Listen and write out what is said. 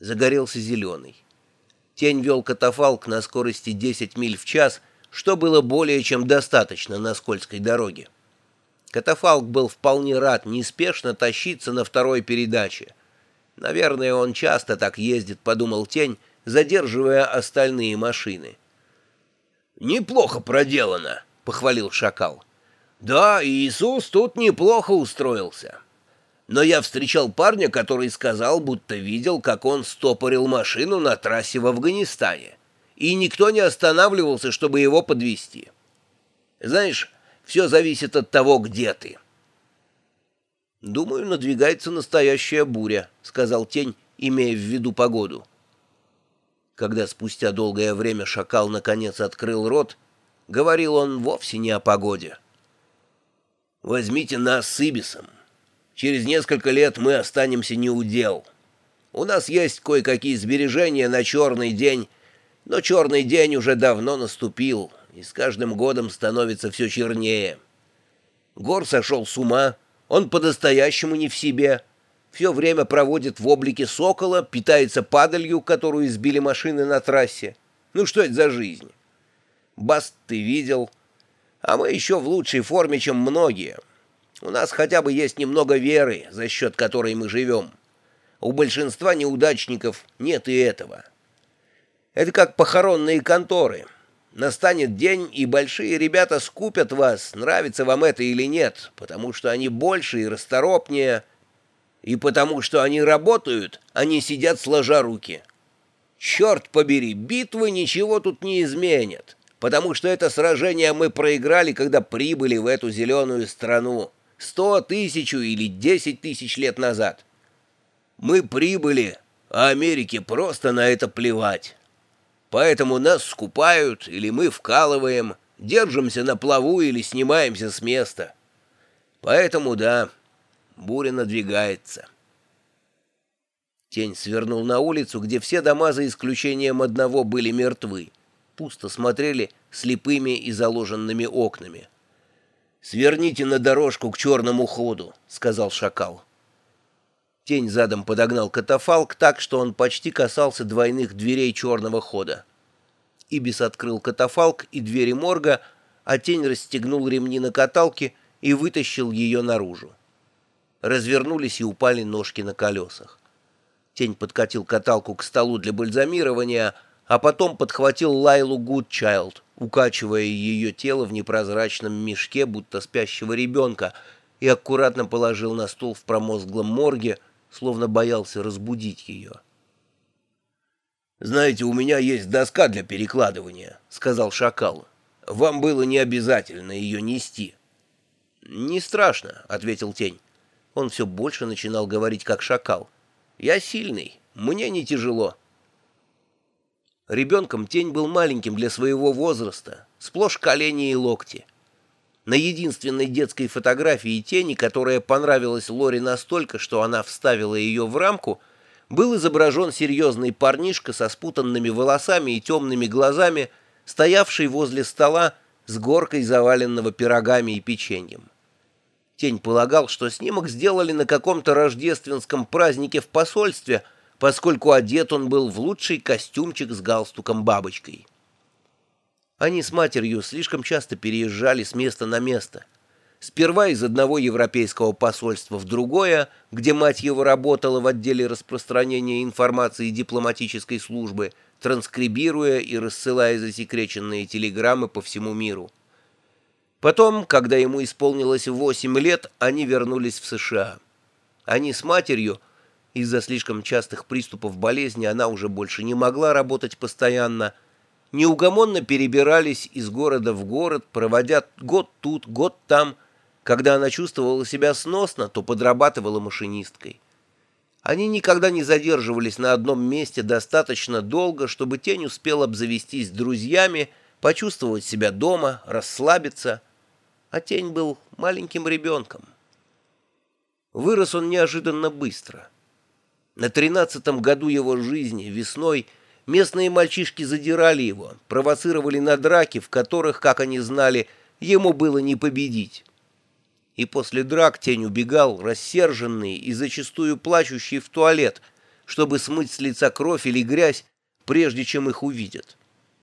Загорелся зеленый. Тень вел катафалк на скорости 10 миль в час, что было более чем достаточно на скользкой дороге. Катафалк был вполне рад неспешно тащиться на второй передаче. Наверное, он часто так ездит, подумал Тень, задерживая остальные машины. «Неплохо проделано», — похвалил Шакал. «Да, Иисус тут неплохо устроился. Но я встречал парня, который сказал, будто видел, как он стопорил машину на трассе в Афганистане, и никто не останавливался, чтобы его подвести. Знаешь, все зависит от того, где ты». «Думаю, надвигается настоящая буря», — сказал Тень, имея в виду погоду. Когда спустя долгое время шакал наконец открыл рот, говорил он вовсе не о погоде. «Возьмите нас с Ибисом. Через несколько лет мы останемся неудел. У нас есть кое-какие сбережения на черный день, но черный день уже давно наступил, и с каждым годом становится все чернее. Гор сошел с ума, он по-настоящему не в себе» все время проводит в облике сокола, питается падалью, которую избили машины на трассе. Ну что это за жизнь? Баст ты видел. А мы еще в лучшей форме, чем многие. У нас хотя бы есть немного веры, за счет которой мы живем. У большинства неудачников нет и этого. Это как похоронные конторы. Настанет день, и большие ребята скупят вас, нравится вам это или нет, потому что они больше и расторопнее, и потому что они работают, они сидят сложа руки. Черт побери, битвы ничего тут не изменят, потому что это сражение мы проиграли, когда прибыли в эту зеленую страну сто, тысячу или десять тысяч лет назад. Мы прибыли, а Америке просто на это плевать. Поэтому нас скупают или мы вкалываем, держимся на плаву или снимаемся с места. Поэтому да буря надвигается. Тень свернул на улицу, где все дома, за исключением одного, были мертвы. Пусто смотрели слепыми и заложенными окнами. «Сверните на дорожку к черному ходу», — сказал шакал. Тень задом подогнал катафалк так, что он почти касался двойных дверей черного хода. Ибис открыл катафалк и двери морга, а тень расстегнул ремни на каталке и вытащил ее наружу развернулись и упали ножки на колесах. Тень подкатил каталку к столу для бальзамирования, а потом подхватил Лайлу Гудчайлд, укачивая ее тело в непрозрачном мешке, будто спящего ребенка, и аккуратно положил на стол в промозглом морге, словно боялся разбудить ее. «Знаете, у меня есть доска для перекладывания», — сказал Шакал. «Вам было не обязательно ее нести». «Не страшно», — ответил Тень. Он все больше начинал говорить как шакал. «Я сильный, мне не тяжело». Ребенком тень был маленьким для своего возраста, сплошь колени и локти. На единственной детской фотографии тени, которая понравилась Лори настолько, что она вставила ее в рамку, был изображен серьезный парнишка со спутанными волосами и темными глазами, стоявший возле стола с горкой заваленного пирогами и печеньем. Тень полагал, что снимок сделали на каком-то рождественском празднике в посольстве, поскольку одет он был в лучший костюмчик с галстуком-бабочкой. Они с матерью слишком часто переезжали с места на место. Сперва из одного европейского посольства в другое, где мать его работала в отделе распространения информации дипломатической службы, транскрибируя и рассылая засекреченные телеграммы по всему миру. Потом, когда ему исполнилось восемь лет, они вернулись в США. Они с матерью, из-за слишком частых приступов болезни она уже больше не могла работать постоянно, неугомонно перебирались из города в город, проводя год тут, год там. Когда она чувствовала себя сносно, то подрабатывала машинисткой. Они никогда не задерживались на одном месте достаточно долго, чтобы тень успел обзавестись друзьями, почувствовать себя дома, расслабиться – а тень был маленьким ребенком. Вырос он неожиданно быстро. На тринадцатом году его жизни, весной, местные мальчишки задирали его, провоцировали на драки, в которых, как они знали, ему было не победить. И после драк тень убегал, рассерженный и зачастую плачущий в туалет, чтобы смыть с лица кровь или грязь, прежде чем их увидят.